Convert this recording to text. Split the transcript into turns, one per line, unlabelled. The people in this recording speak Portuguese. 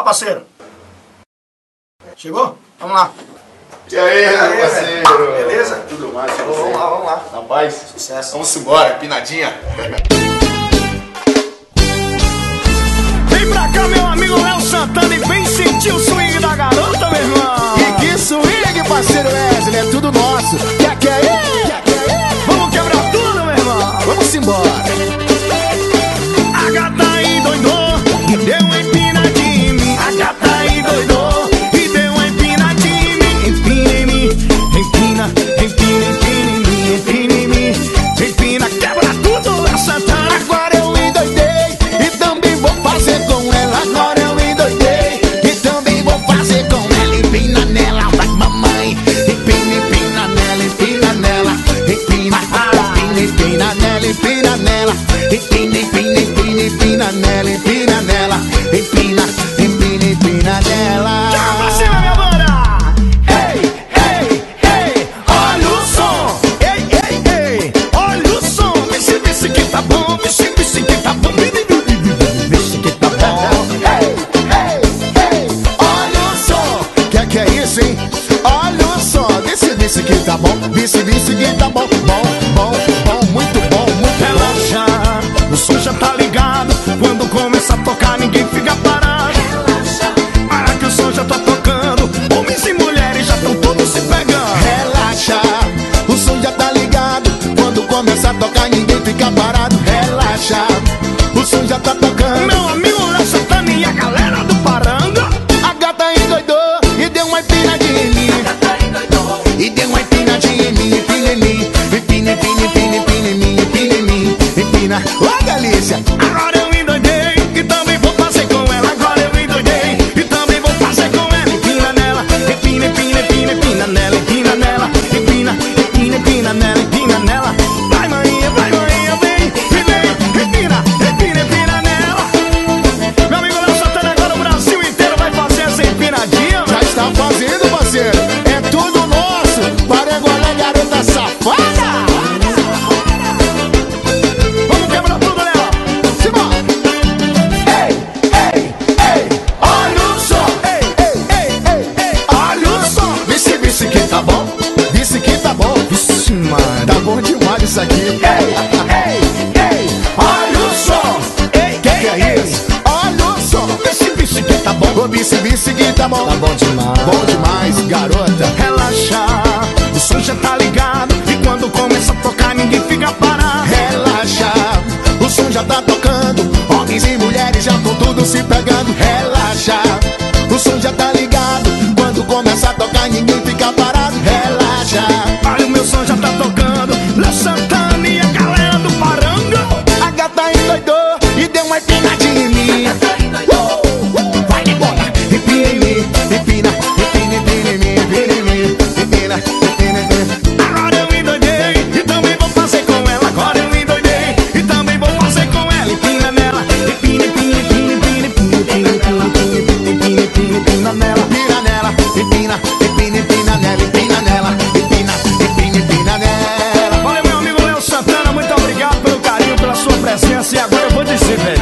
Fala, parceiro. Chegou? Vamos lá.
E aí, e
aí
parceiro?
Beleza?
Tudo mais?
Vamos lá, vamos lá.
Na paz?
Sucesso.
Vamos embora, pinadinha.
Olha
só, disse, disse que tá bom, vice, disse que tá bom, bom, bom, bom, muito bom, muito
Relaxa, bom. o som já tá ligado, quando começa a tocar ninguém fica parado. Relaxa, para que o som já tá tocando, homens e mulheres já estão todos se pegando.
Relaxa, o som já tá ligado, quando começa a tocar ninguém fica parado. Relaxa, o som já tá tocando. Listen, I got it. Ô bici, bici que tá bom. Tá bom demais.
Bom demais,
garota.
Relaxa O som já tá ligado. E quando começa a tocar ninguém fica parado.
Relaxa O som já tá tocando. Homens e mulheres já estão tudo se pegando. Relaxa O som já tá ligado. Quando começa a tocar ninguém fica parado. Relaxa.
Olha o meu som já tá tocando. Léo Santana e a galera do Parango
A gata endoidou e deu uma empinadinha.
de se.